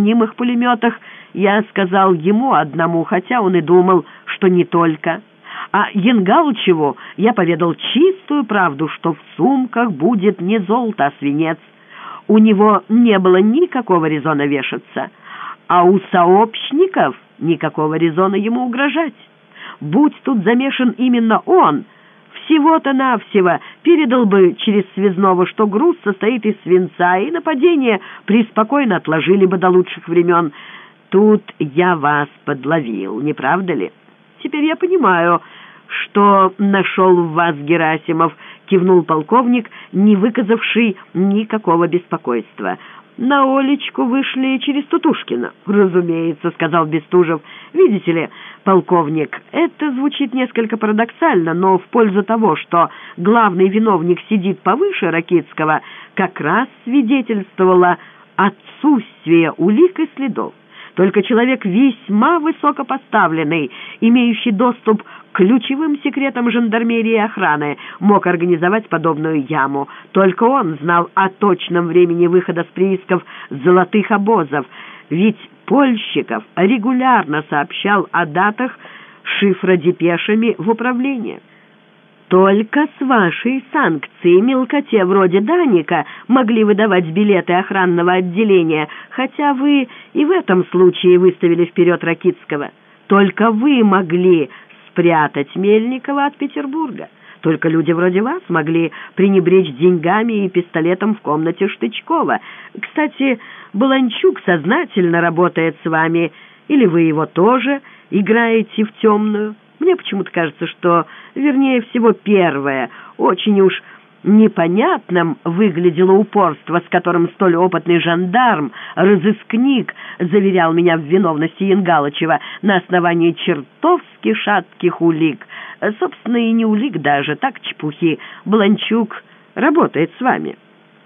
немых пулеметах я сказал ему одному, хотя он и думал, что не только. А Янгалчеву я поведал чистую правду, что в сумках будет не золото, а свинец. У него не было никакого резона вешаться, а у сообщников никакого резона ему угрожать. Будь тут замешан именно он, всего-то навсего передал бы через связного, что груз состоит из свинца, и нападение преспокойно отложили бы до лучших времен. Тут я вас подловил, не правда ли? Теперь я понимаю, что нашел в вас Герасимов, кивнул полковник, не выказавший никакого беспокойства. «На Олечку вышли через Тутушкина». «Разумеется», — сказал Бестужев. «Видите ли, полковник, это звучит несколько парадоксально, но в пользу того, что главный виновник сидит повыше Ракитского, как раз свидетельствовало отсутствие улик и следов. Только человек весьма высокопоставленный, имеющий доступ к ключевым секретам жандармерии и охраны, мог организовать подобную яму. Только он знал о точном времени выхода с приисков золотых обозов, ведь Польщиков регулярно сообщал о датах шифра депешами в управление. Только с вашей санкцией мелкоте вроде Даника могли выдавать билеты охранного отделения, хотя вы и в этом случае выставили вперед Ракитского. Только вы могли спрятать Мельникова от Петербурга. Только люди вроде вас могли пренебречь деньгами и пистолетом в комнате Штычкова. Кстати, Баланчук сознательно работает с вами, или вы его тоже играете в темную?» Мне почему-то кажется, что, вернее всего, первое, очень уж непонятным выглядело упорство, с которым столь опытный жандарм, разыскник, заверял меня в виновности Янгалычева на основании чертовски шатких улик. Собственно, и не улик даже, так чепухи. Бланчук работает с вами.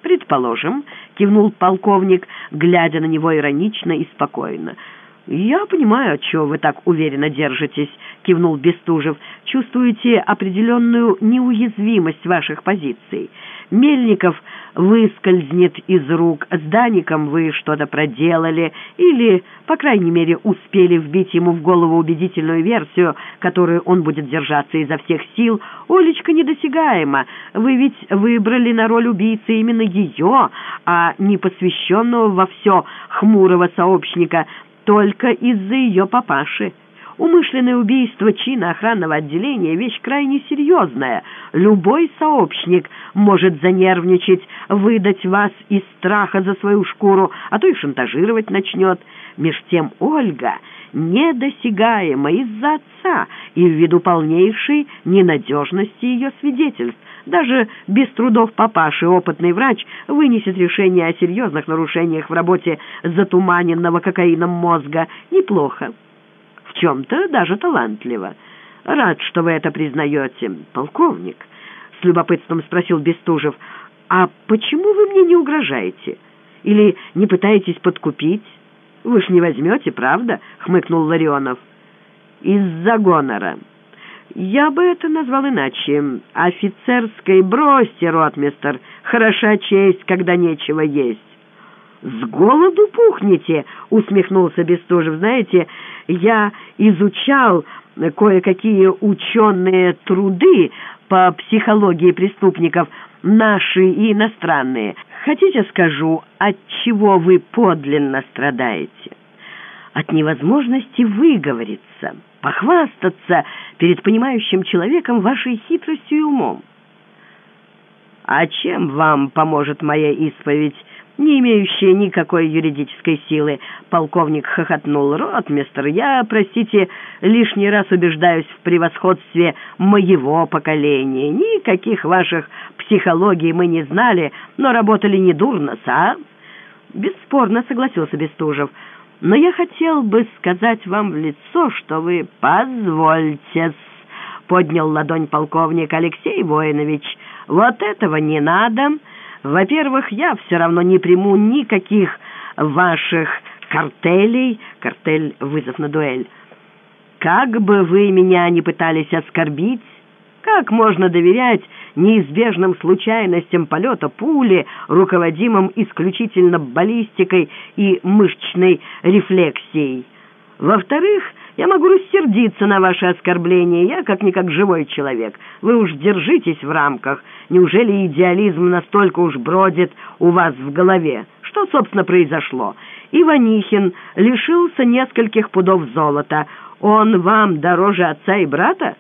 «Предположим», — кивнул полковник, глядя на него иронично и спокойно, — «Я понимаю, чего вы так уверенно держитесь», — кивнул Бестужев. «Чувствуете определенную неуязвимость ваших позиций. Мельников выскользнет из рук, с Даником вы что-то проделали или, по крайней мере, успели вбить ему в голову убедительную версию, которую он будет держаться изо всех сил. Олечка недосягаема. Вы ведь выбрали на роль убийцы именно ее, а не посвященного во все хмурого сообщника, только из-за ее папаши. Умышленное убийство чина охранного отделения — вещь крайне серьезная. Любой сообщник может занервничать, выдать вас из страха за свою шкуру, а то и шантажировать начнет. Меж тем Ольга недосягаема из-за отца и ввиду полнейшей ненадежности ее свидетельств. Даже без трудов папаши опытный врач вынесет решение о серьезных нарушениях в работе затуманенного кокаином мозга. Неплохо. В чем-то даже талантливо. Рад, что вы это признаете. Полковник, с любопытством спросил Бестужев, а почему вы мне не угрожаете? Или не пытаетесь подкупить? Вы ж не возьмете, правда? Хмыкнул Ларионов. Из-за гонора. «Я бы это назвал иначе. Офицерской бросьте, ротмистер. Хороша честь, когда нечего есть». «С голоду пухнете?» — усмехнулся Бестужев. «Знаете, я изучал кое-какие ученые труды по психологии преступников, наши и иностранные. Хотите скажу, от чего вы подлинно страдаете?» «От невозможности выговориться» похвастаться перед понимающим человеком вашей хитростью и умом. А чем вам поможет моя исповедь, не имеющая никакой юридической силы? Полковник хохотнул. Ротмистер, я, простите, лишний раз убеждаюсь в превосходстве моего поколения. Никаких ваших психологий мы не знали, но работали недурно, а? Бесспорно, согласился Бестужев но я хотел бы сказать вам в лицо, что вы позвольте поднял ладонь полковник Алексей Воинович. Вот этого не надо. Во-первых, я все равно не приму никаких ваших картелей, картель — вызов на дуэль. Как бы вы меня ни пытались оскорбить, как можно доверять неизбежным случайностям полета пули, руководимым исключительно баллистикой и мышечной рефлексией. Во-вторых, я могу рассердиться на ваши оскорбления, я как-никак живой человек. Вы уж держитесь в рамках. Неужели идеализм настолько уж бродит у вас в голове? Что, собственно, произошло? Иванихин лишился нескольких пудов золота. Он вам дороже отца и брата?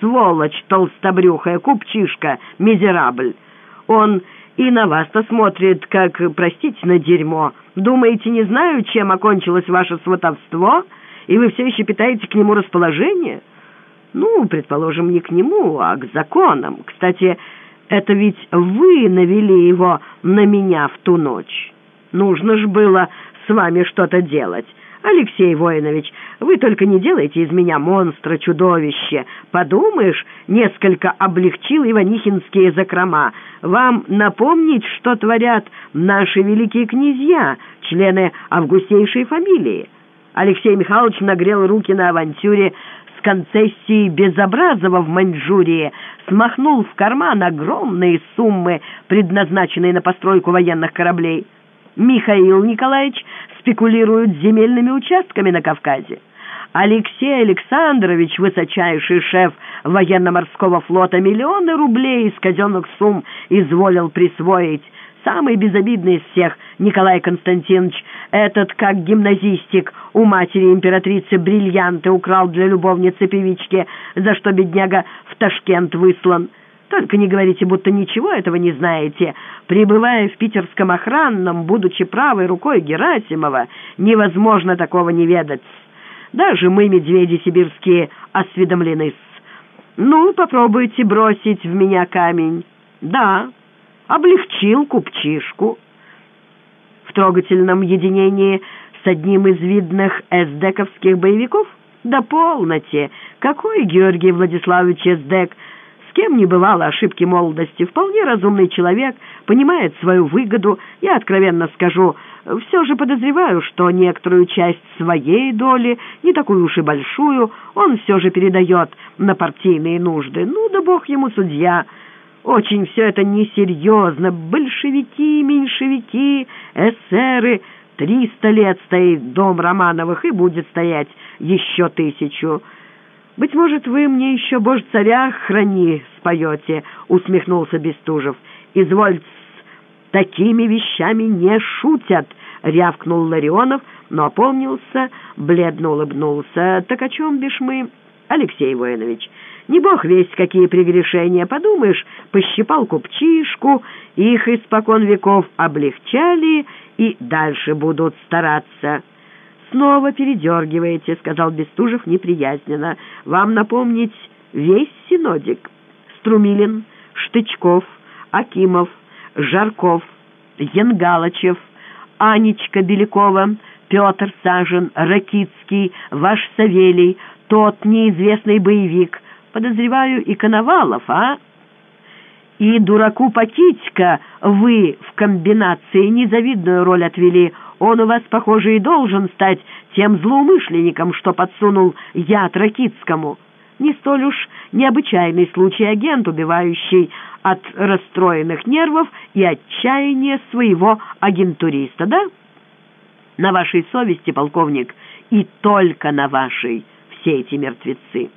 Сволочь толстобрюхая, купчишка, мизерабль. Он и на вас-то смотрит, как, простите, на дерьмо. Думаете, не знаю, чем окончилось ваше сватовство, и вы все еще питаете к нему расположение? Ну, предположим, не к нему, а к законам. Кстати, это ведь вы навели его на меня в ту ночь. Нужно ж было с вами что-то делать. Алексей Воинович, вы только не делайте из меня монстра, чудовище. Подумаешь, несколько облегчил Иванихинские закрома. Вам напомнить, что творят наши великие князья, члены августейшей фамилии? Алексей Михайлович нагрел руки на авантюре с концессией Безобразова в Маньчжурии, смахнул в карман огромные суммы, предназначенные на постройку военных кораблей. Михаил Николаевич спекулирует земельными участками на Кавказе. Алексей Александрович, высочайший шеф военно-морского флота, миллионы рублей из казенных сумм изволил присвоить. Самый безобидный из всех, Николай Константинович, этот, как гимназистик, у матери императрицы бриллианты украл для любовницы-певички, за что бедняга в Ташкент выслан. Только не говорите, будто ничего этого не знаете. Пребывая в питерском охранном, будучи правой рукой Герасимова, невозможно такого не ведать. Даже мы, медведи сибирские, осведомлены. Ну, попробуйте бросить в меня камень. Да, облегчил купчишку. В трогательном единении с одним из видных эсдековских боевиков? Да полноте! Какой Георгий Владиславович эсдек? Кем не бывало ошибки молодости, вполне разумный человек, понимает свою выгоду. Я откровенно скажу, все же подозреваю, что некоторую часть своей доли, не такую уж и большую, он все же передает на партийные нужды. Ну да бог ему судья. Очень все это несерьезно. Большевики, меньшевики, эсеры. Триста лет стоит дом Романовых и будет стоять еще тысячу. «Быть может, вы мне еще, боже царя, храни, споете», — усмехнулся Бестужев. «Извольте, такими вещами не шутят», — рявкнул Ларионов, но опомнился, бледно улыбнулся. «Так о чем бишь мы, Алексей Воинович? Не бог весть, какие прегрешения. Подумаешь, пощипал купчишку, их испокон веков облегчали и дальше будут стараться». «Снова передергиваете», — сказал Бестужев неприязненно. «Вам напомнить весь синодик? Струмилин, Штычков, Акимов, Жарков, Янгалычев, Анечка Белякова, Петр Сажин, Ракицкий, ваш Савелий, тот неизвестный боевик. Подозреваю, и Коновалов, а?» И дураку Пакитько вы в комбинации незавидную роль отвели — он у вас, похоже, и должен стать тем злоумышленником, что подсунул яд Ракитскому. Не столь уж необычайный случай агент, убивающий от расстроенных нервов и отчаяния своего агентуриста, да? На вашей совести, полковник, и только на вашей все эти мертвецы.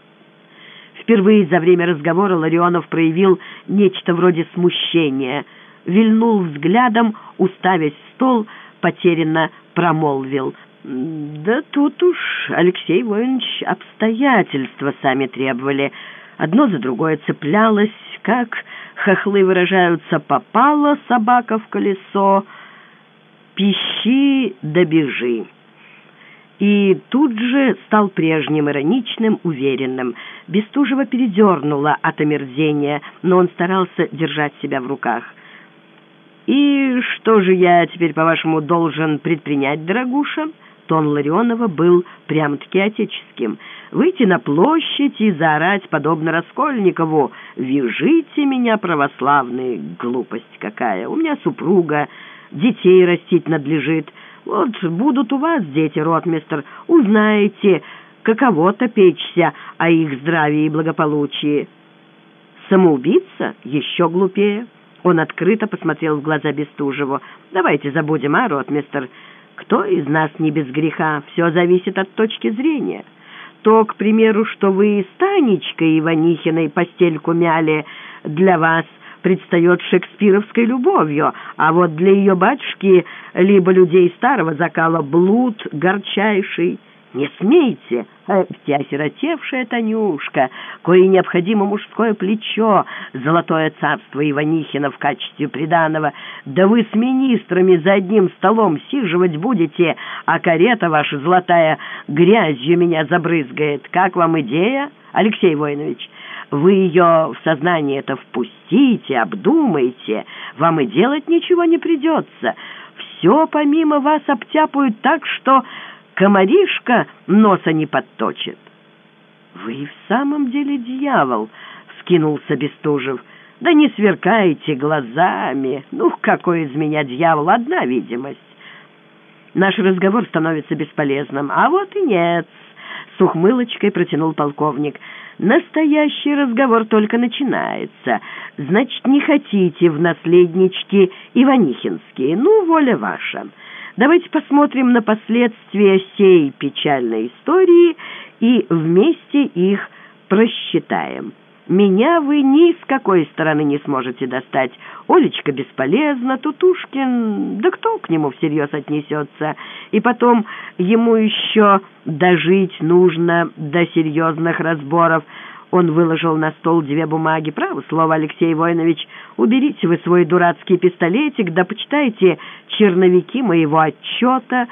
Впервые за время разговора Ларионов проявил нечто вроде смущения, вильнул взглядом, уставясь в стол, потерянно промолвил. «Да тут уж, Алексей Воинович, обстоятельства сами требовали. Одно за другое цеплялось, как хохлы выражаются, попала собака в колесо, пищи да бежи». И тут же стал прежним, ироничным, уверенным. Бестужева передернула от омерзения, но он старался держать себя в руках. «И что же я теперь, по-вашему, должен предпринять, дорогуша?» Тон Ларионова был прямо-таки отеческим. «Выйти на площадь и заорать, подобно Раскольникову, «Вяжите меня, православные!» Глупость какая! У меня супруга, детей растить надлежит. Вот будут у вас дети, ротмистр, узнаете, каково-то печься о их здравии и благополучии». Самоубийца еще глупее. Он открыто посмотрел в глаза Бестужеву. «Давайте забудем, а, ротмистер? Кто из нас не без греха? Все зависит от точки зрения. То, к примеру, что вы с Танечкой Иванихиной постельку мяли, для вас предстает шекспировской любовью, а вот для ее батюшки либо людей старого закала блуд горчайший, «Не смейте!» Эти осиротевшая Танюшка, кое необходимо мужское плечо, золотое царство Иванихина в качестве приданого, да вы с министрами за одним столом сиживать будете, а карета ваша золотая грязью меня забрызгает. Как вам идея, Алексей Воинович? Вы ее в сознание это впустите, обдумайте, вам и делать ничего не придется. Все помимо вас обтяпают так, что комаришка носа не подточит. «Вы в самом деле дьявол!» — скинулся Бестужев. «Да не сверкайте глазами! Ну, какой из меня дьявол! Одна видимость!» Наш разговор становится бесполезным. А вот и нет, — с ухмылочкой протянул полковник. Настоящий разговор только начинается. Значит, не хотите в наследнички Иванихинские. Ну, воля ваша. Давайте посмотрим на последствия сей печальной истории и вместе их просчитаем. Меня вы ни с какой стороны не сможете достать. Олечка бесполезна, Тутушкин, да кто к нему всерьез отнесется? И потом ему еще дожить нужно до серьезных разборов. Он выложил на стол две бумаги. Право слово, Алексей Воинович, уберите вы свой дурацкий пистолетик, да почитайте черновики моего отчета,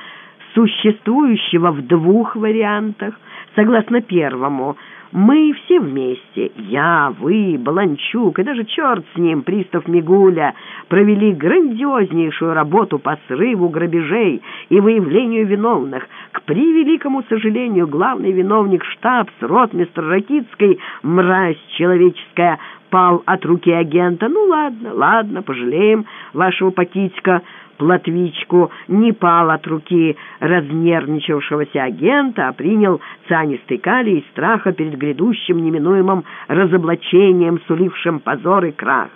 существующего в двух вариантах. Согласно первому, мы все вместе, я, вы, Баланчук и даже черт с ним, пристав Мигуля, провели грандиознейшую работу по срыву грабежей и выявлению виновных. К превеликому сожалению, главный виновник штабс, ротмистр Ракицкой, мразь человеческая, пал от руки агента. Ну ладно, ладно, пожалеем вашего Пакитика, Платвичку не пал от руки разнервничавшегося агента, а принял цианистый калий из страха перед грядущим неминуемым разоблачением, сулившим позор и крах.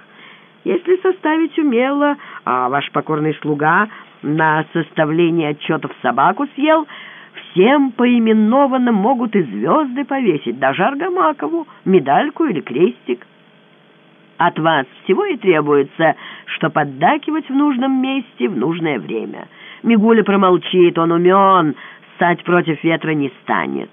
Если составить умело, а ваш покорный слуга на составление отчетов собаку съел, всем поименованным могут и звезды повесить, даже Аргамакову, медальку или крестик. От вас всего и требуется, что поддакивать в нужном месте в нужное время. Мигуля промолчит, он умен, стать против ветра не станет.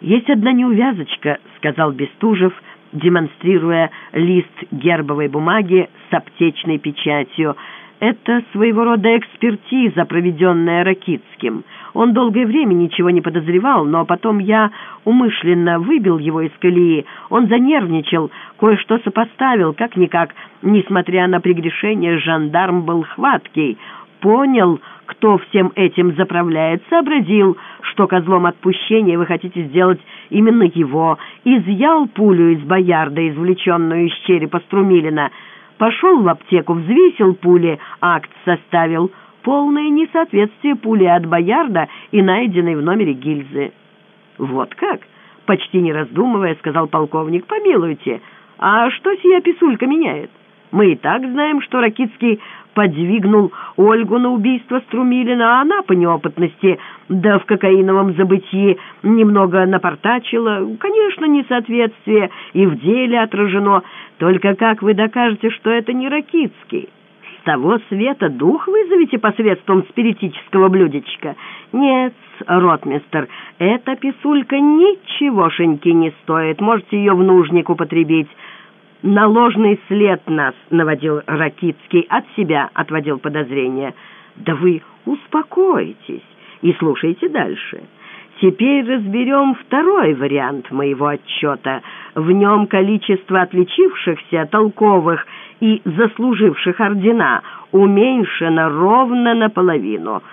«Есть одна неувязочка», — сказал Бестужев, демонстрируя лист гербовой бумаги с аптечной печатью — это своего рода экспертиза, проведенная Ракитским. Он долгое время ничего не подозревал, но потом я умышленно выбил его из колеи. Он занервничал, кое-что сопоставил, как-никак, несмотря на прегрешение, жандарм был хваткий. Понял, кто всем этим заправляет, сообразил, что козлом отпущения вы хотите сделать именно его. Изъял пулю из боярда, извлеченную из черепа Струмилина, Пошел в аптеку, взвесил пули, акт составил. Полное несоответствие пули от Боярда и найденной в номере гильзы. «Вот как?» — почти не раздумывая, сказал полковник. «Помилуйте, а что сия писулька меняет? Мы и так знаем, что Ракицкий подвигнул Ольгу на убийство Струмилина, а она по неопытности, да в кокаиновом забытии немного напортачила. Конечно, несоответствие и в деле отражено. Только как вы докажете, что это не Ракицкий? С того света дух вызовете посредством спиритического блюдечка? Нет, ротмистер, эта писулька ничегошеньки не стоит. Можете ее в нужник употребить на ложный след нас наводил Ракицкий, от себя отводил подозрения. Да вы успокойтесь и слушайте дальше. Теперь разберем второй вариант моего отчета. В нем количество отличившихся, толковых и заслуживших ордена уменьшено ровно наполовину.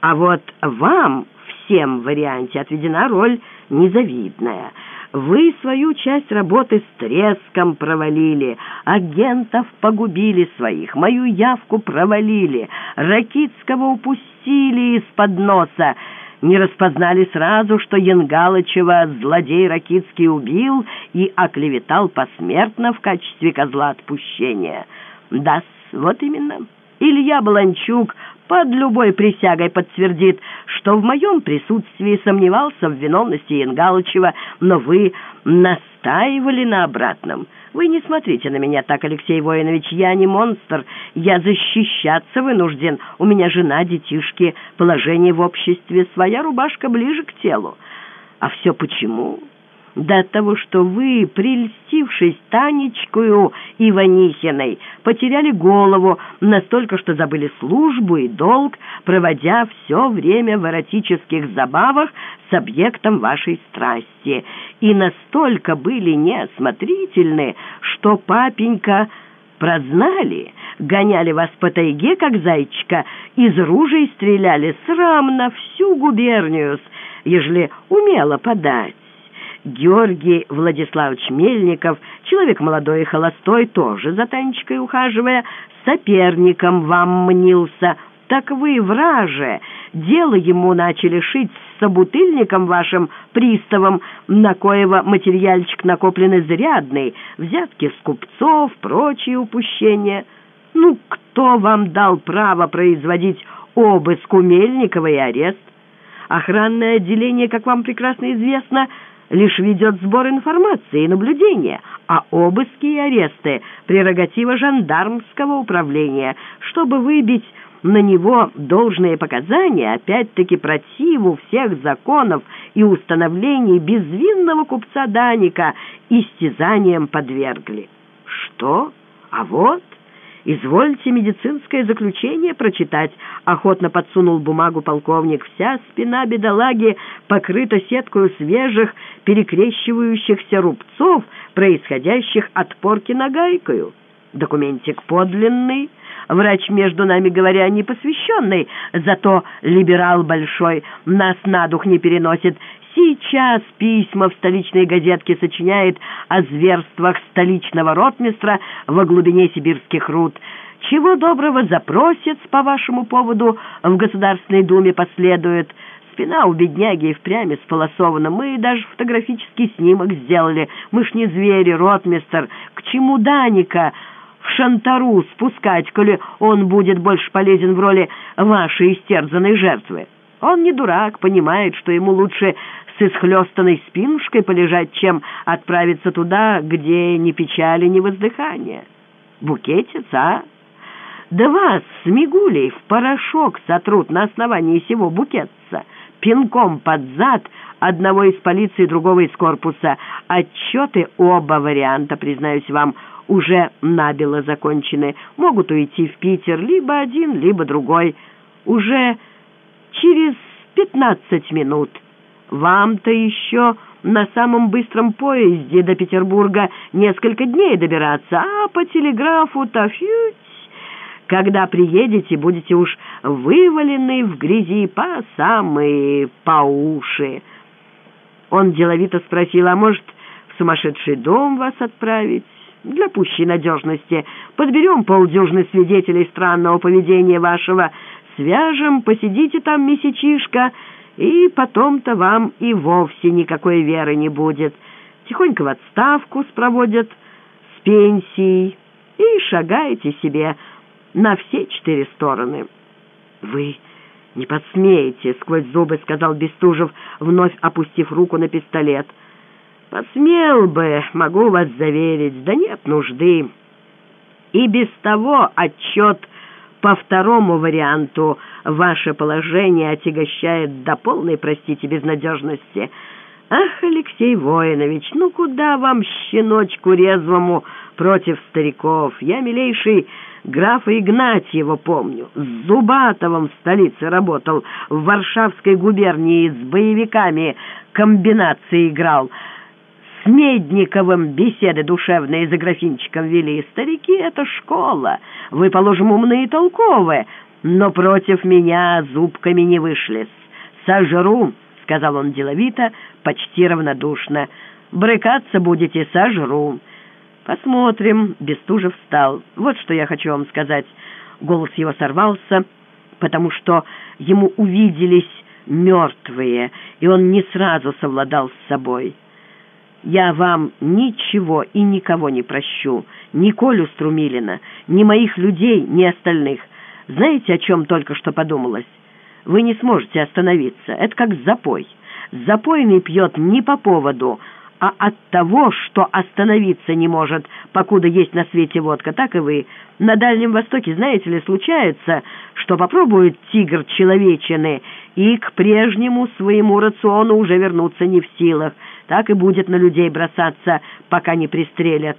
А вот вам всем в варианте отведена роль незавидная — вы свою часть работы с треском провалили, агентов погубили своих, мою явку провалили, Ракитского упустили из-под носа. Не распознали сразу, что Янгалычева злодей Ракицкий убил и оклеветал посмертно в качестве козла отпущения. да вот именно. Илья Баланчук под любой присягой подтвердит, что в моем присутствии сомневался в виновности Янгалычева, но вы настаивали на обратном. Вы не смотрите на меня так, Алексей Воинович, я не монстр, я защищаться вынужден. У меня жена, детишки, положение в обществе, своя рубашка ближе к телу. А все почему? До того, что вы, прельстившись Танечкою Иванихиной, потеряли голову настолько, что забыли службу и долг, проводя все время в эротических забавах с объектом вашей страсти, и настолько были неосмотрительны, что папенька прознали, гоняли вас по тайге, как зайчика, из ружей стреляли срамно всю губернию, ежели умело подать. Георгий Владиславович Мельников, человек молодой и холостой, тоже за Танечкой ухаживая, соперником вам мнился. Так вы, враже, дело ему начали шить с собутыльником вашим приставом, на коего материальчик накопленный зарядный, взятки с купцов, прочие упущения. Ну, кто вам дал право производить обыск у Мельникова и арест? Охранное отделение, как вам прекрасно известно, — лишь ведет сбор информации и наблюдения, а обыски и аресты — прерогатива жандармского управления, чтобы выбить на него должные показания, опять-таки противу всех законов и установлений безвинного купца Даника истязанием подвергли. Что? А вот... «Извольте медицинское заключение прочитать», — охотно подсунул бумагу полковник. «Вся спина бедолаги покрыта сеткой свежих, перекрещивающихся рубцов, происходящих от порки нагайкою. Документик подлинный». Врач, между нами говоря, не посвященный, зато либерал большой нас на дух не переносит, Сейчас письма в столичной газетке сочиняет о зверствах столичного ротмистра во глубине сибирских руд. Чего доброго запросец по вашему поводу в Государственной Думе последует. Спина у бедняги и впрямь сполосована. Мы даже фотографический снимок сделали. Мы ж не звери, ротмистр. К чему Даника в Шантару спускать, коли он будет больше полезен в роли вашей истерзанной жертвы? Он не дурак, понимает, что ему лучше с исхлестанной спинушкой полежать, чем отправиться туда, где ни печали, ни воздыхания. Букетец, а? Да вас, Смигулей, в порошок сотрут на основании сего букетца, пинком под зад одного из полиции, другого из корпуса. Отчеты оба варианта, признаюсь вам, уже набело закончены. Могут уйти в Питер либо один, либо другой. Уже через пятнадцать минут. Вам-то еще на самом быстром поезде до Петербурга несколько дней добираться, а по телеграфу-то фють. Когда приедете, будете уж вывалены в грязи по самые по уши. Он деловито спросил, а может, в сумасшедший дом вас отправить? Для пущей надежности подберем полдюжины свидетелей странного поведения вашего, свяжем, посидите там месячишко, и потом-то вам и вовсе никакой веры не будет. Тихонько в отставку спроводят с пенсией и шагаете себе на все четыре стороны. Вы не подсмеете, сквозь зубы сказал Бестужев, вновь опустив руку на пистолет. Посмел бы, могу вас заверить, да нет нужды. И без того отчет по второму варианту ваше положение отягощает до полной, простите, безнадежности. Ах, Алексей Воинович, ну куда вам, щеночку резвому, против стариков? Я, милейший, графа Игнатьева помню. С Зубатовым в столице работал, в Варшавской губернии с боевиками комбинации играл — с Медниковым беседы душевные за графинчиком вели. Старики — это школа. Вы, положим, умные и толковые, но против меня зубками не вышли. «Сожру», — сказал он деловито, почти равнодушно. «Брыкаться будете, сожру». «Посмотрим», — Бестужев встал. «Вот что я хочу вам сказать». Голос его сорвался, потому что ему увиделись мертвые, и он не сразу совладал с собой. Я вам ничего и никого не прощу, ни Колю Струмилина, ни моих людей, ни остальных. Знаете, о чем только что подумалось? Вы не сможете остановиться. Это как запой. Запойный пьет не по поводу, а от того, что остановиться не может, покуда есть на свете водка, так и вы. На Дальнем Востоке, знаете ли, случается, что попробует тигр человечины и к прежнему своему рациону уже вернуться не в силах. Так и будет на людей бросаться, пока не пристрелят.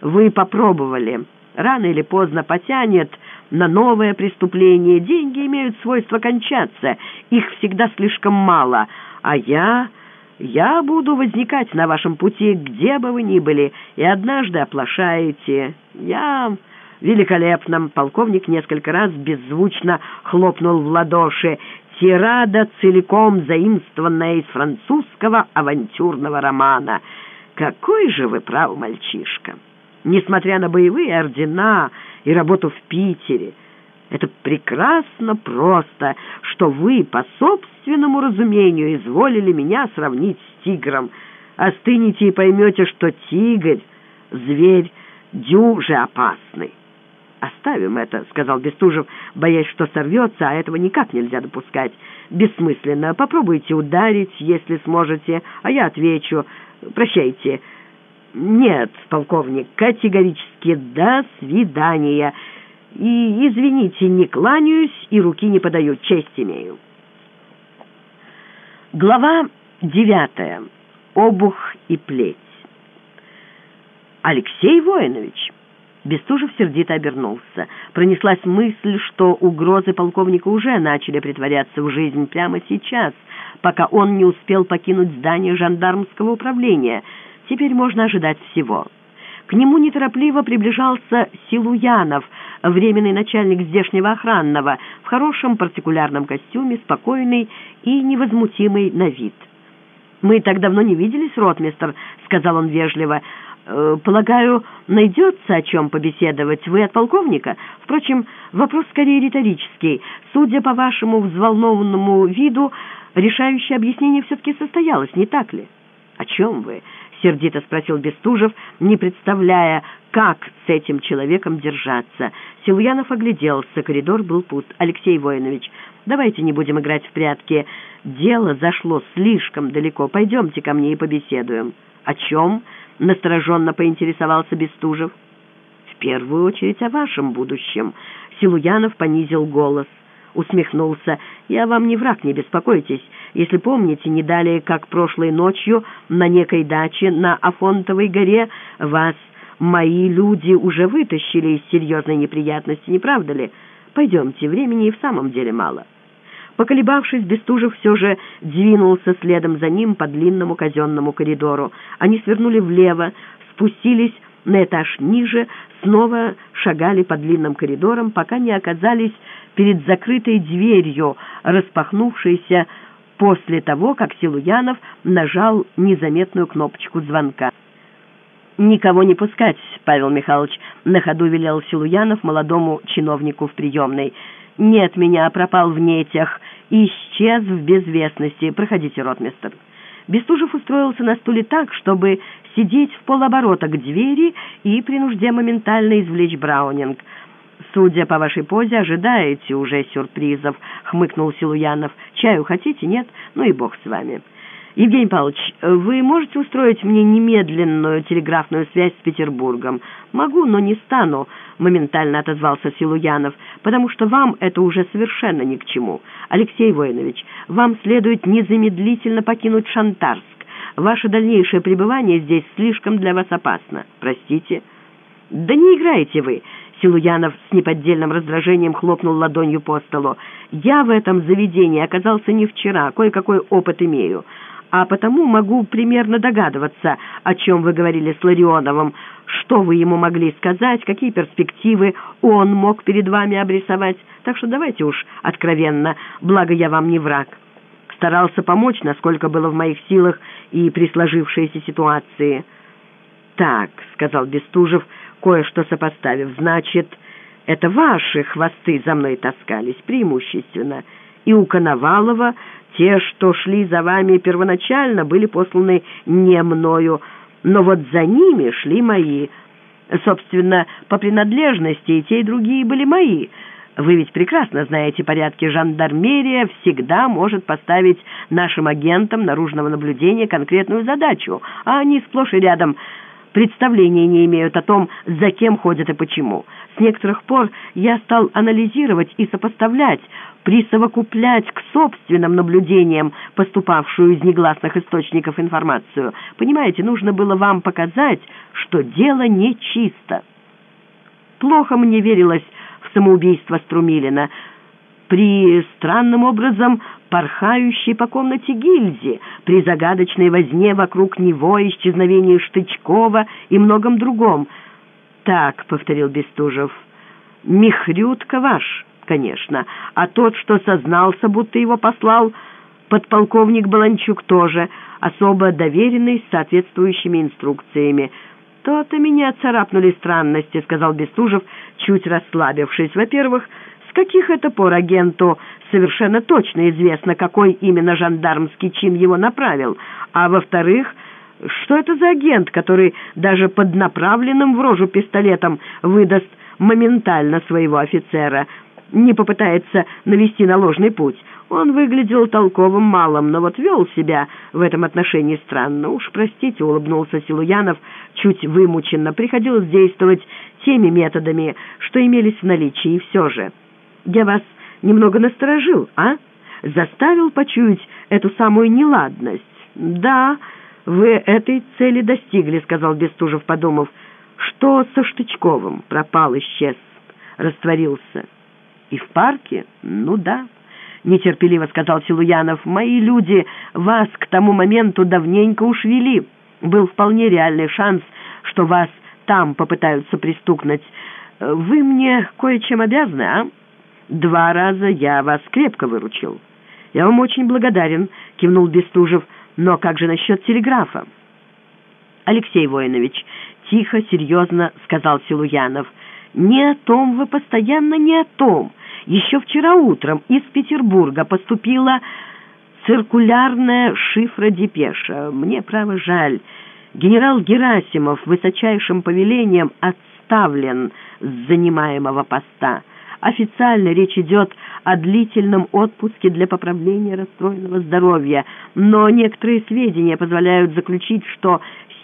Вы попробовали. Рано или поздно потянет на новое преступление. Деньги имеют свойство кончаться. Их всегда слишком мало. А я... Я буду возникать на вашем пути, где бы вы ни были, и однажды оплошаете. Я... Великолепно! Полковник несколько раз беззвучно хлопнул в ладоши. Тирада, целиком заимствованная из французского авантюрного романа. Какой же вы прав, мальчишка! Несмотря на боевые ордена и работу в Питере, это прекрасно просто, что вы по собственному разумению изволили меня сравнить с тигром. Остынете и поймете, что тигр — зверь дюже опасный. «Оставим это», — сказал Бестужев, боясь, что сорвется, а этого никак нельзя допускать. «Бессмысленно. Попробуйте ударить, если сможете, а я отвечу. Прощайте». «Нет, полковник, категорически до свидания. И, извините, не кланяюсь и руки не подаю, честь имею». Глава девятая. Обух и плеть. «Алексей Воинович». Бестужев сердито обернулся. Пронеслась мысль, что угрозы полковника уже начали притворяться в жизнь прямо сейчас, пока он не успел покинуть здание жандармского управления. Теперь можно ожидать всего. К нему неторопливо приближался Силуянов, временный начальник здешнего охранного, в хорошем партикулярном костюме, спокойный и невозмутимый на вид. «Мы так давно не виделись, ротмистр», — сказал он вежливо, — Э, полагаю, найдется о чем побеседовать. Вы от полковника? Впрочем, вопрос скорее риторический. Судя по вашему взволнованному виду, решающее объяснение все-таки состоялось, не так ли? О чем вы? Сердито спросил Бестужев, не представляя, как с этим человеком держаться. Силуянов огляделся, коридор был пуст. Алексей Воинович, давайте не будем играть в прятки. Дело зашло слишком далеко. Пойдемте ко мне и побеседуем. О чем? настороженно поинтересовался Бестужев. «В первую очередь о вашем будущем». Силуянов понизил голос, усмехнулся. «Я вам не враг, не беспокойтесь. Если помните, не далее, как прошлой ночью на некой даче на Афонтовой горе вас мои люди уже вытащили из серьезной неприятности, не правда ли? Пойдемте, времени и в самом деле мало». Поколебавшись, Бестужев все же двинулся следом за ним по длинному казенному коридору. Они свернули влево, спустились на этаж ниже, снова шагали по длинным коридорам, пока не оказались перед закрытой дверью, распахнувшейся после того, как Силуянов нажал незаметную кнопочку звонка. «Никого не пускать, Павел Михайлович», — на ходу велел Силуянов молодому чиновнику в приемной. «Нет меня, пропал в нетях, исчез в безвестности. Проходите, ротмистер». Бестужев устроился на стуле так, чтобы сидеть в полоборота к двери и при нужде моментально извлечь Браунинг. «Судя по вашей позе, ожидаете уже сюрпризов», — хмыкнул Силуянов. «Чаю хотите? Нет? Ну и бог с вами». «Евгений Павлович, вы можете устроить мне немедленную телеграфную связь с Петербургом?» «Могу, но не стану», — моментально отозвался Силуянов, «потому что вам это уже совершенно ни к чему. Алексей Воинович, вам следует незамедлительно покинуть Шантарск. Ваше дальнейшее пребывание здесь слишком для вас опасно. Простите». «Да не играете вы!» Силуянов с неподдельным раздражением хлопнул ладонью по столу. «Я в этом заведении оказался не вчера, кое-какой опыт имею а потому могу примерно догадываться, о чем вы говорили с Ларионовым, что вы ему могли сказать, какие перспективы он мог перед вами обрисовать. Так что давайте уж откровенно, благо я вам не враг. Старался помочь, насколько было в моих силах и при сложившейся ситуации. «Так», — сказал Бестужев, кое-что сопоставив, — «значит, это ваши хвосты за мной таскались преимущественно, и у Коновалова Те, что шли за вами первоначально, были посланы не мною, но вот за ними шли мои. Собственно, по принадлежности и те, и другие были мои. Вы ведь прекрасно знаете порядки. Жандармерия всегда может поставить нашим агентам наружного наблюдения конкретную задачу, а они сплошь и рядом представления не имеют о том, за кем ходят и почему. С некоторых пор я стал анализировать и сопоставлять, присовокуплять к собственным наблюдениям поступавшую из негласных источников информацию. Понимаете, нужно было вам показать, что дело нечисто. Плохо мне верилось в самоубийство Струмилина. При странным образом порхающей по комнате гильзе, при загадочной возне вокруг него, исчезновении Штычкова и многом другом. «Так», — повторил Бестужев, — «Михрютка ваш, конечно, а тот, что сознался, будто его послал, подполковник Баланчук тоже, особо доверенный с соответствующими инструкциями». «То-то меня царапнули странности», — сказал Бестужев, чуть расслабившись. «Во-первых, с каких это пор агенту совершенно точно известно, какой именно жандармский чин его направил? А во-вторых, что это за агент, который даже под направленным в рожу пистолетом выдаст моментально своего офицера, не попытается навести на ложный путь?» Он выглядел толковым малым, но вот вел себя в этом отношении странно. Уж простите, улыбнулся Силуянов, чуть вымученно. Приходилось действовать теми методами, что имелись в наличии, все же. Я вас немного насторожил, а? Заставил почуять эту самую неладность. Да, вы этой цели достигли, сказал Бестужев, подумав. Что со Штычковым? Пропал, исчез, растворился. И в парке? Ну да. — нетерпеливо сказал Силуянов. «Мои люди вас к тому моменту давненько уж вели. Был вполне реальный шанс, что вас там попытаются пристукнуть. Вы мне кое-чем обязаны, а? Два раза я вас крепко выручил». «Я вам очень благодарен», — кивнул Бестужев. «Но как же насчет телеграфа?» «Алексей Воинович», — тихо, серьезно сказал Силуянов, — «не о том вы постоянно, не о том». Еще вчера утром из Петербурга поступила циркулярная шифра-депеша. Мне, право, жаль. Генерал Герасимов высочайшим повелением отставлен с занимаемого поста. Официально речь идет о длительном отпуске для поправления расстроенного здоровья, но некоторые сведения позволяют заключить, что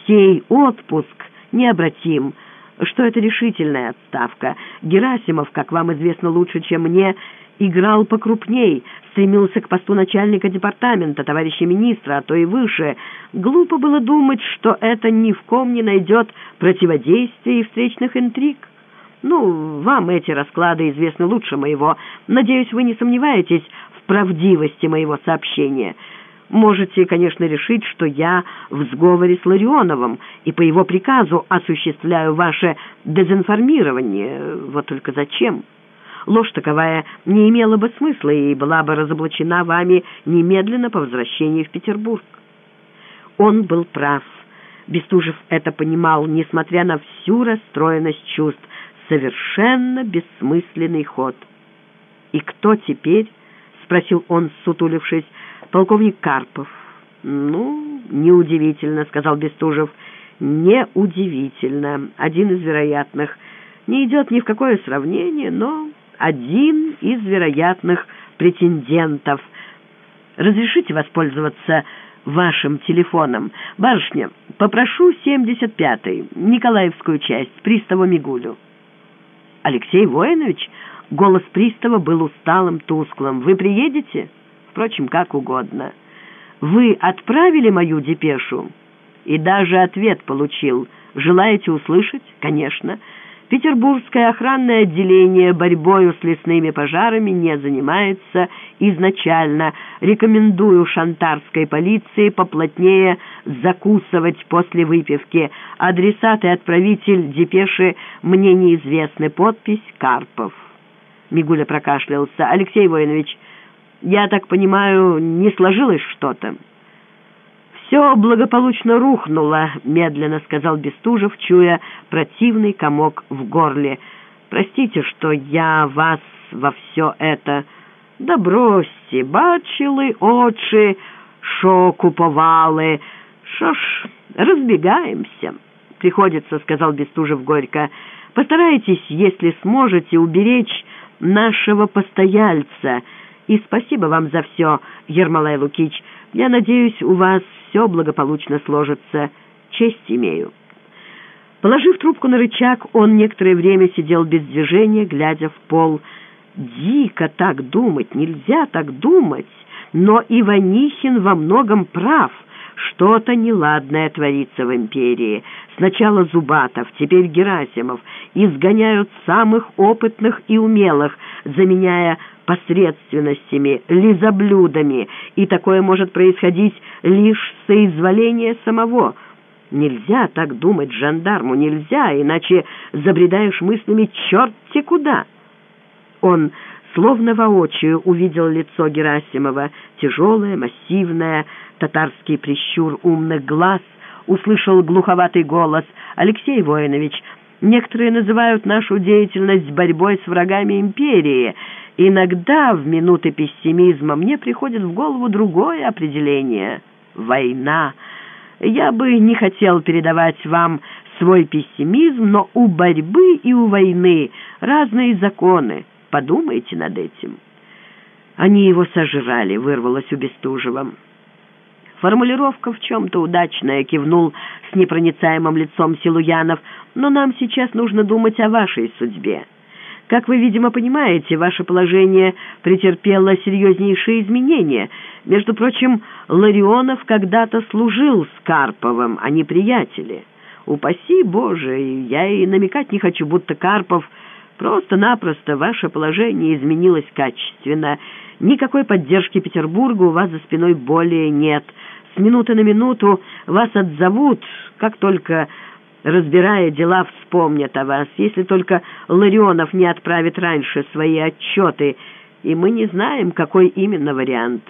сей отпуск необратим – что это решительная отставка. Герасимов, как вам известно лучше, чем мне, играл покрупней, стремился к посту начальника департамента, товарища министра, а то и выше. Глупо было думать, что это ни в ком не найдет противодействия и встречных интриг. Ну, вам эти расклады известны лучше моего. Надеюсь, вы не сомневаетесь в правдивости моего сообщения». Можете, конечно, решить, что я в сговоре с Ларионовым и по его приказу осуществляю ваше дезинформирование. Вот только зачем? Ложь таковая не имела бы смысла и была бы разоблачена вами немедленно по возвращении в Петербург. Он был прав. Бестужев это понимал, несмотря на всю расстроенность чувств. Совершенно бессмысленный ход. «И кто теперь?» — спросил он, сутулившись полковник Карпов. «Ну, неудивительно», — сказал Бестужев. «Неудивительно. Один из вероятных. Не идет ни в какое сравнение, но один из вероятных претендентов. Разрешите воспользоваться вашим телефоном? Барышня, попрошу 75-й, Николаевскую часть, пристава Мигулю». «Алексей Воинович?» Голос пристава был усталым, тусклым. «Вы приедете?» Впрочем, как угодно. Вы отправили мою депешу? И даже ответ получил. Желаете услышать? Конечно. Петербургское охранное отделение борьбою с лесными пожарами не занимается изначально. Рекомендую шантарской полиции поплотнее закусывать после выпивки. Адресат и отправитель депеши мне неизвестны. Подпись «Карпов». Мигуля прокашлялся. «Алексей Воинович, я так понимаю, не сложилось что-то?» «Все благополучно рухнуло», — медленно сказал Бестужев, чуя противный комок в горле. «Простите, что я вас во все это...» Да бросьте, бачили очі, що куповали. Що ж, разбегаемся. Приходится, сказал Бестужев горько. Постарайтесь, если сможете, уберечь нашего постояльца. И спасибо вам за все, Ермолай Лукич. Я надеюсь, у вас все благополучно сложится. Честь имею. Положив трубку на рычаг, он некоторое время сидел без движения, глядя в пол. Дико так думать, нельзя так думать. Но Иванихин во многом прав. Что-то неладное творится в империи. Сначала Зубатов, теперь Герасимов. Изгоняют самых опытных и умелых, заменяя посредственностями, лизоблюдами. И такое может происходить лишь соизволения самого. Нельзя так думать жандарму, нельзя, иначе забредаешь мыслями черти куда. Он словно воочию увидел лицо Герасимова, тяжелое, массивное, татарский прищур умных глаз, услышал глуховатый голос «Алексей Воинович, некоторые называют нашу деятельность борьбой с врагами империи. Иногда в минуты пессимизма мне приходит в голову другое определение — война. Я бы не хотел передавать вам свой пессимизм, но у борьбы и у войны разные законы». Подумайте над этим». «Они его сожрали», — вырвалось у Бестужева. Формулировка в чем-то удачная, кивнул с непроницаемым лицом Силуянов, но нам сейчас нужно думать о вашей судьбе. Как вы, видимо, понимаете, ваше положение претерпело серьезнейшие изменения. Между прочим, Ларионов когда-то служил с Карповым, они приятели. Упаси Боже, я и намекать не хочу, будто Карпов Просто-напросто ваше положение изменилось качественно. Никакой поддержки Петербурга у вас за спиной более нет. С минуты на минуту вас отзовут, как только, разбирая дела, вспомнят о вас. Если только Ларионов не отправит раньше свои отчеты, и мы не знаем, какой именно вариант».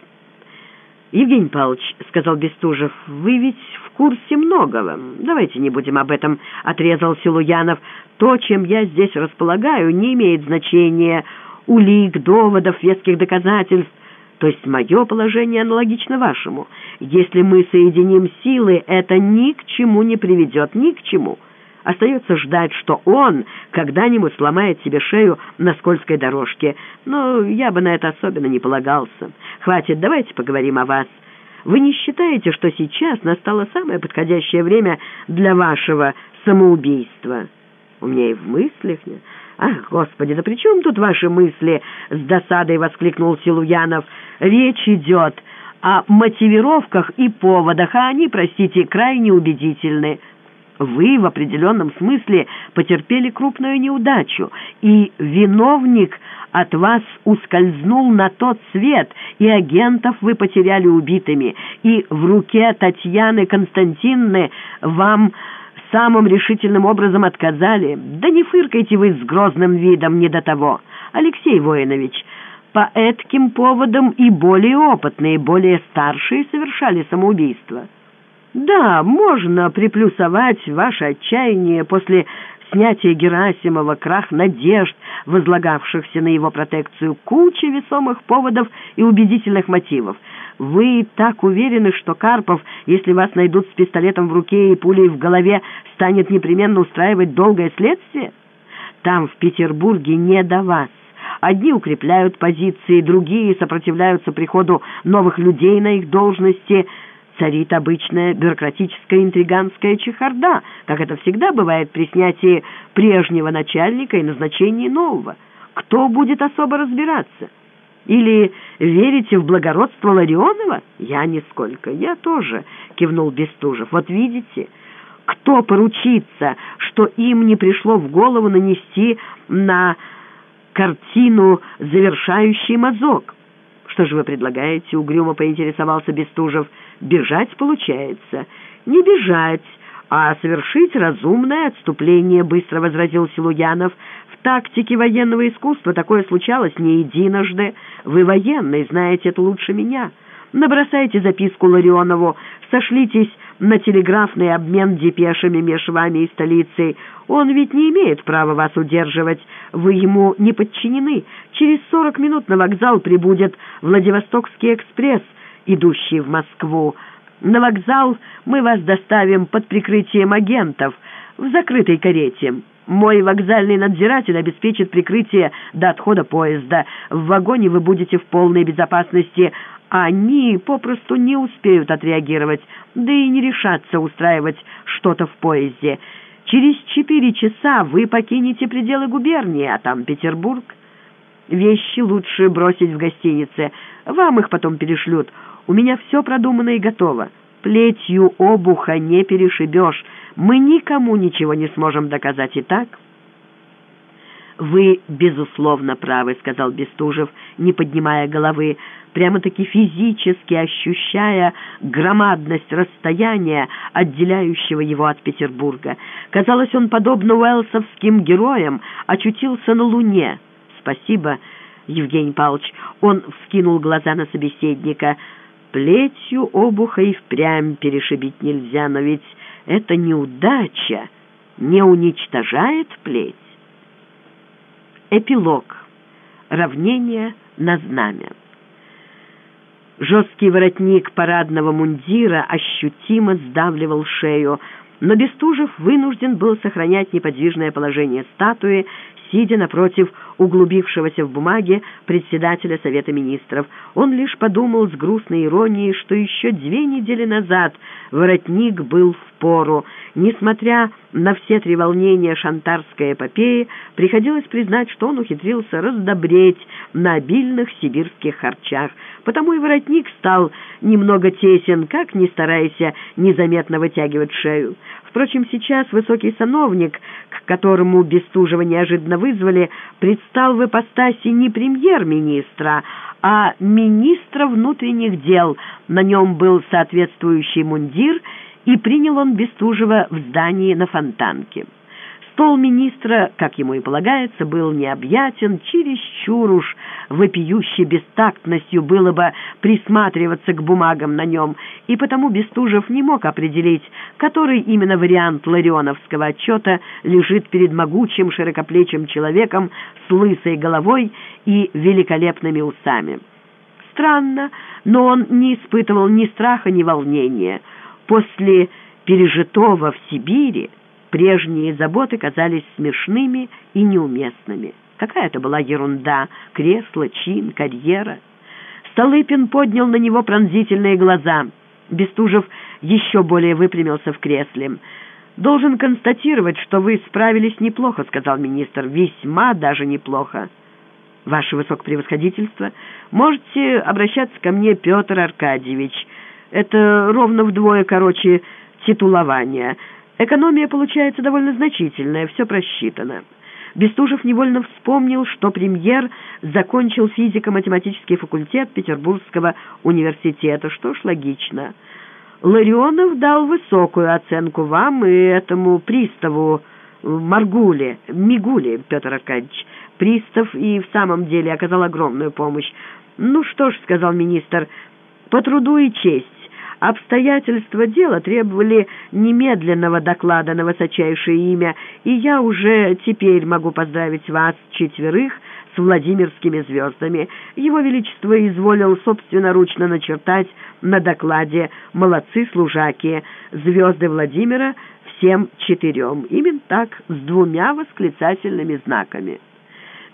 «Евгений Павлович», — сказал Бестужев, — «вы ведь в курсе многого. Давайте не будем об этом», — отрезал Силуянов. «То, чем я здесь располагаю, не имеет значения. Улик, доводов, веских доказательств. То есть мое положение аналогично вашему. Если мы соединим силы, это ни к чему не приведет, ни к чему». Остается ждать, что он когда-нибудь сломает себе шею на скользкой дорожке. Но я бы на это особенно не полагался. Хватит, давайте поговорим о вас. Вы не считаете, что сейчас настало самое подходящее время для вашего самоубийства? У меня и в мыслях нет. «Ах, Господи, да при чем тут ваши мысли?» — с досадой воскликнул Силуянов. «Речь идет о мотивировках и поводах, а они, простите, крайне убедительны». Вы в определенном смысле потерпели крупную неудачу, и виновник от вас ускользнул на тот свет, и агентов вы потеряли убитыми, и в руке Татьяны Константинны вам самым решительным образом отказали. Да не фыркайте вы с грозным видом, не до того. Алексей Воинович, по этким поводам и более опытные, более старшие совершали самоубийство». Да, можно приплюсовать ваше отчаяние после снятия Герасимова, крах надежд, возлагавшихся на его протекцию, куча весомых поводов и убедительных мотивов. Вы так уверены, что Карпов, если вас найдут с пистолетом в руке и пулей в голове, станет непременно устраивать долгое следствие? Там, в Петербурге, не до вас. Одни укрепляют позиции, другие сопротивляются приходу новых людей на их должности – царит обычная бюрократическая интриганская чехарда, как это всегда бывает при снятии прежнего начальника и назначении нового. Кто будет особо разбираться? Или верите в благородство Ларионова? Я нисколько, я тоже, кивнул Бестужев. Вот видите, кто поручится, что им не пришло в голову нанести на картину завершающий мазок? «Что же вы предлагаете?» — угрюмо поинтересовался Бестужев. «Бежать получается». «Не бежать, а совершить разумное отступление», — быстро возразил Силуянов. «В тактике военного искусства такое случалось не единожды. Вы военный, знаете это лучше меня. Набросайте записку Ларионову, сошлитесь на телеграфный обмен депешами меж вами и столицей. Он ведь не имеет права вас удерживать. Вы ему не подчинены. Через сорок минут на вокзал прибудет Владивостокский экспресс, идущий в Москву. На вокзал мы вас доставим под прикрытием агентов в закрытой карете. Мой вокзальный надзиратель обеспечит прикрытие до отхода поезда. В вагоне вы будете в полной безопасности. Они попросту не успеют отреагировать, да и не решатся устраивать что-то в поезде. Через четыре часа вы покинете пределы губернии, а там Петербург. Вещи лучше бросить в гостинице. Вам их потом перешлют. У меня все продумано и готово. Плетью обуха не перешибешь. Мы никому ничего не сможем доказать и так. «Вы, безусловно, правы», — сказал Бестужев, не поднимая головы, прямо-таки физически ощущая громадность расстояния, отделяющего его от Петербурга. Казалось, он, подобно уэлсовским героям, очутился на Луне. «Спасибо, Евгений Павлович». Он вскинул глаза на собеседника. «Плетью обуха и впрямь перешибить нельзя, но ведь эта неудача не уничтожает плеть». Эпилог. Равнение на знамя. Жесткий воротник парадного мундира ощутимо сдавливал шею, но Бестужев вынужден был сохранять неподвижное положение статуи, сидя напротив углубившегося в бумаге председателя Совета Министров. Он лишь подумал с грустной иронией, что еще две недели назад воротник был в пору. Несмотря на все три волнения шантарской эпопеи, приходилось признать, что он ухитрился раздобреть на обильных сибирских харчах. Потому и воротник стал немного тесен, как ни старайся незаметно вытягивать шею. Впрочем, сейчас высокий сановник, к которому Бестужева неожиданно вызвали, предстал в ипостаси не премьер-министра, а министра внутренних дел. На нем был соответствующий мундир, и принял он Бестужева в здании на Фонтанке. Стол министра, как ему и полагается, был необъятен, чересчур уж вопиющей бестактностью было бы присматриваться к бумагам на нем, и потому Бестужев не мог определить, который именно вариант ларионовского отчета лежит перед могучим широкоплечим человеком с лысой головой и великолепными усами. Странно, но он не испытывал ни страха, ни волнения. После пережитого в Сибири Прежние заботы казались смешными и неуместными. Какая это была ерунда — кресло, чин, карьера. Столыпин поднял на него пронзительные глаза. Бестужев еще более выпрямился в кресле. «Должен констатировать, что вы справились неплохо», — сказал министр. «Весьма даже неплохо». «Ваше высокопревосходительство, можете обращаться ко мне, Петр Аркадьевич. Это ровно вдвое короче титулования». Экономия получается довольно значительная, все просчитано. Бестужев невольно вспомнил, что премьер закончил физико-математический факультет Петербургского университета. Что ж, логично. Ларионов дал высокую оценку вам и этому приставу Маргуле, Мигуле, Петр Аркадьевич. Пристав и в самом деле оказал огромную помощь. «Ну что ж», — сказал министр, — «по труду и честь. Обстоятельства дела требовали немедленного доклада на высочайшее имя, и я уже теперь могу поздравить вас четверых с Владимирскими звездами. Его Величество изволил собственноручно начертать на докладе «Молодцы служаки, звезды Владимира всем четырем». Именно так, с двумя восклицательными знаками.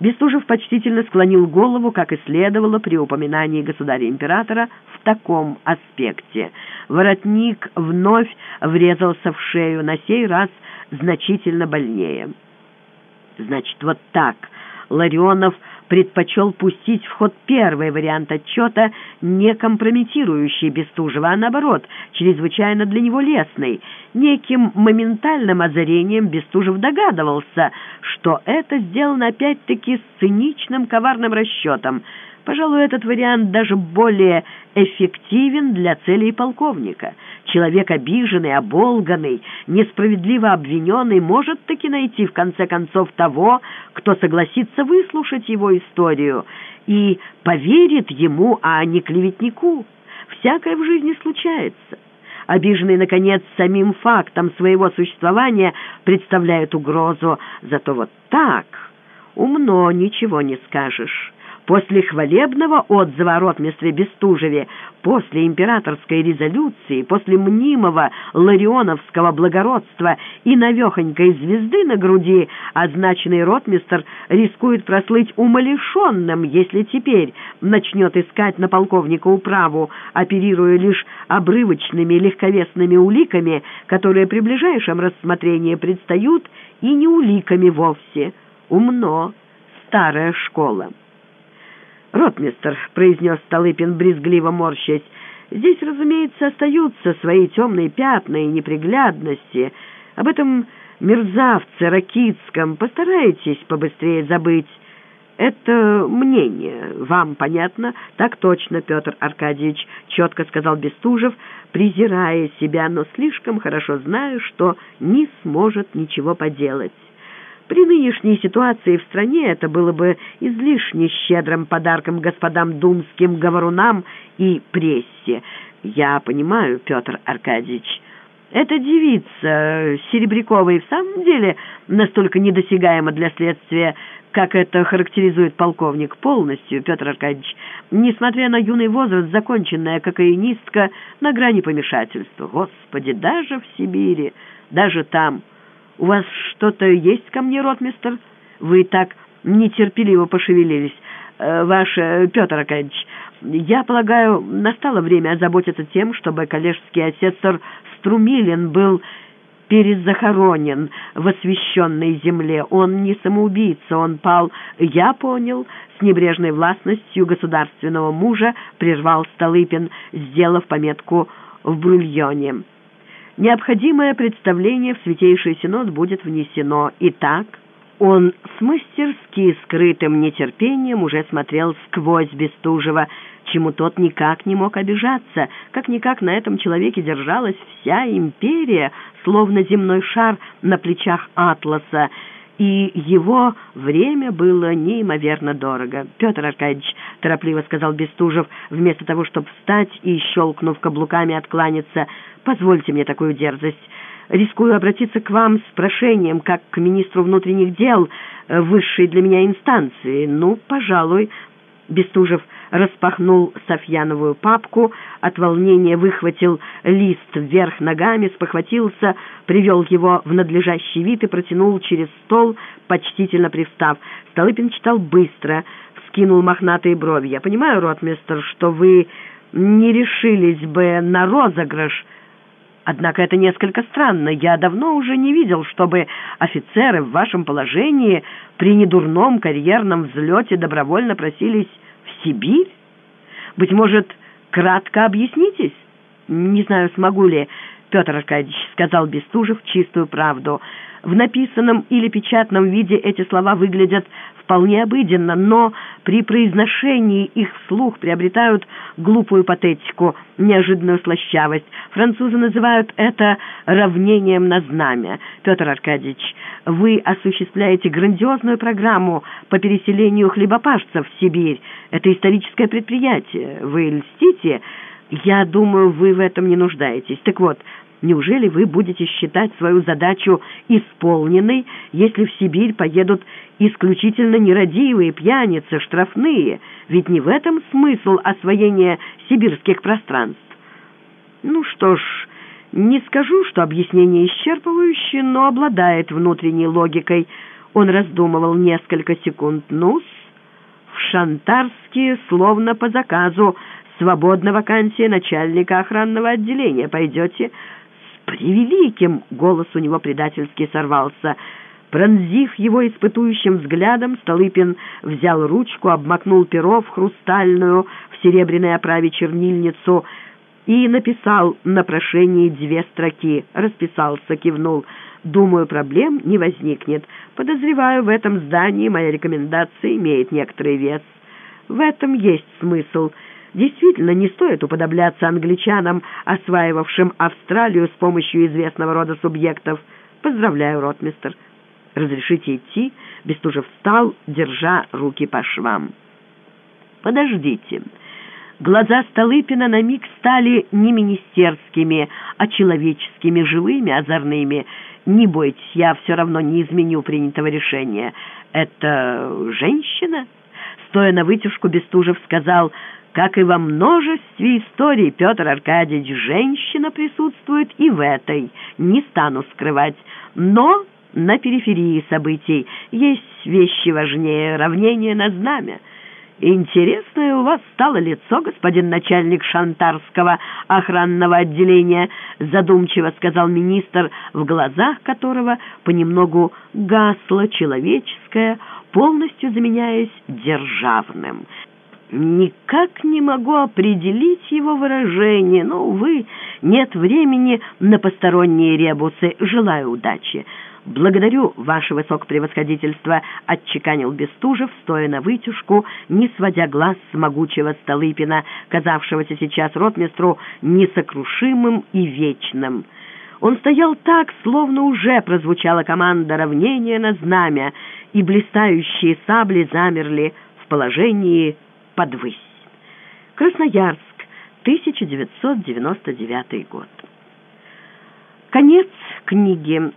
Бестужев почтительно склонил голову, как и следовало при упоминании государя-императора в таком аспекте. Воротник вновь врезался в шею, на сей раз значительно больнее. «Значит, вот так», Ларионов предпочел пустить в ход первый вариант отчета, не компрометирующий Бестужева, а наоборот, чрезвычайно для него лестный. Неким моментальным озарением Бестужев догадывался, что это сделано опять-таки с циничным коварным расчетом — Пожалуй, этот вариант даже более эффективен для целей полковника. Человек обиженный, оболганный, несправедливо обвиненный может таки найти в конце концов того, кто согласится выслушать его историю и поверит ему, а не клеветнику. Всякое в жизни случается. обиженный, наконец, самим фактом своего существования, представляет угрозу. Зато вот так умно ничего не скажешь». После хвалебного отзыва о ротмистре Бестужеве, после императорской резолюции, после мнимого ларионовского благородства и навехонькой звезды на груди, означенный ротмистр рискует прослыть умалишенным, если теперь начнет искать на полковника управу, оперируя лишь обрывочными легковесными уликами, которые при ближайшем рассмотрении предстают и не уликами вовсе. Умно. Старая школа. «Ротмистер», — произнес Столыпин, брезгливо морщась, — «здесь, разумеется, остаются свои темные пятна и неприглядности. Об этом мерзавце Ракитском постарайтесь побыстрее забыть. Это мнение. Вам понятно?» «Так точно, Петр Аркадьевич», — четко сказал Бестужев, презирая себя, но слишком хорошо зная, что не сможет ничего поделать. При нынешней ситуации в стране это было бы излишне щедрым подарком господам думским говорунам и прессе. Я понимаю, Петр Аркадьевич, эта девица Серебрякова и в самом деле настолько недосягаема для следствия, как это характеризует полковник, полностью, Петр Аркадьевич, несмотря на юный возраст, законченная кокаинистка на грани помешательства. Господи, даже в Сибири, даже там... «У вас что-то есть ко мне, ротмистер? Вы так нетерпеливо пошевелились. Э, ваш э, Петр Аркадьевич, я полагаю, настало время озаботиться тем, чтобы коллежский асессор Струмилин был перезахоронен в освященной земле. Он не самоубийца, он пал, я понял, с небрежной властностью государственного мужа прервал Столыпин, сделав пометку в брульоне. Необходимое представление в Святейший Синод будет внесено. Итак, он с мастерски скрытым нетерпением уже смотрел сквозь Бестужева, чему тот никак не мог обижаться. Как-никак на этом человеке держалась вся империя, словно земной шар на плечах Атласа, и его время было неимоверно дорого. «Петр Аркадьевич», — торопливо сказал Бестужев, вместо того, чтобы встать и, щелкнув каблуками, откланяться, — «позвольте мне такую дерзость. Рискую обратиться к вам с прошением, как к министру внутренних дел э, высшей для меня инстанции. Ну, пожалуй, Бестужев распахнул Софьяновую папку, от волнения выхватил лист вверх ногами, спохватился, привел его в надлежащий вид и протянул через стол, почтительно привстав. Столыпин читал быстро, вскинул мохнатые брови. «Я понимаю, ротмистер, что вы не решились бы на розыгрыш, Однако это несколько странно. Я давно уже не видел, чтобы офицеры в вашем положении при недурном карьерном взлете добровольно просились в Сибирь? Быть может, кратко объяснитесь? Не знаю, смогу ли, Петр Аркадьевич, сказал Бестужев чистую правду. В написанном или печатном виде эти слова выглядят вполне обыденно, но при произношении их вслух приобретают глупую патетику, неожиданную слащавость. Французы называют это равнением на знамя. Петр Аркадьевич, вы осуществляете грандиозную программу по переселению хлебопашцев в Сибирь. Это историческое предприятие. Вы льстите? Я думаю, вы в этом не нуждаетесь. Так вот, Неужели вы будете считать свою задачу исполненной, если в Сибирь поедут исключительно нерадивые пьяницы, штрафные? Ведь не в этом смысл освоения сибирских пространств. Ну что ж, не скажу, что объяснение исчерпывающее, но обладает внутренней логикой. Он раздумывал несколько секунд. ну в Шантарске, словно по заказу, свободна вакансия начальника охранного отделения. Пойдете превеликим!» — голос у него предательски сорвался. Пронзив его испытующим взглядом, Столыпин взял ручку, обмакнул перо в хрустальную, в серебряной оправе чернильницу и написал на прошении две строки. Расписался, кивнул. «Думаю, проблем не возникнет. Подозреваю, в этом здании моя рекомендация имеет некоторый вес. В этом есть смысл». Действительно, не стоит уподобляться англичанам, осваивавшим Австралию с помощью известного рода субъектов. Поздравляю, ротмистер. Разрешите идти? Бестужев встал, держа руки по швам. Подождите. Глаза Столыпина на миг стали не министерскими, а человеческими, живыми, озорными. Не бойтесь, я все равно не изменю принятого решения. Это женщина?» Стоя на вытяжку, Бестужев сказал, «Как и во множестве историй, Петр Аркадьевич, женщина присутствует и в этой, не стану скрывать, но на периферии событий есть вещи важнее, равнение на знамя». «Интересное у вас стало лицо, господин начальник Шантарского охранного отделения», задумчиво сказал министр, в глазах которого понемногу гасло человеческое, полностью заменяясь державным. Никак не могу определить его выражение, но, увы, нет времени на посторонние ребусы. Желаю удачи. «Благодарю, ваше высокопревосходительство», — отчеканил Бестужев, стоя на вытяжку, не сводя глаз с могучего Столыпина, казавшегося сейчас ротмистру несокрушимым и вечным. Он стоял так, словно уже прозвучала команда равнения на знамя, и блистающие сабли замерли в положении подвысь. Красноярск, 1999 год. Конец книги.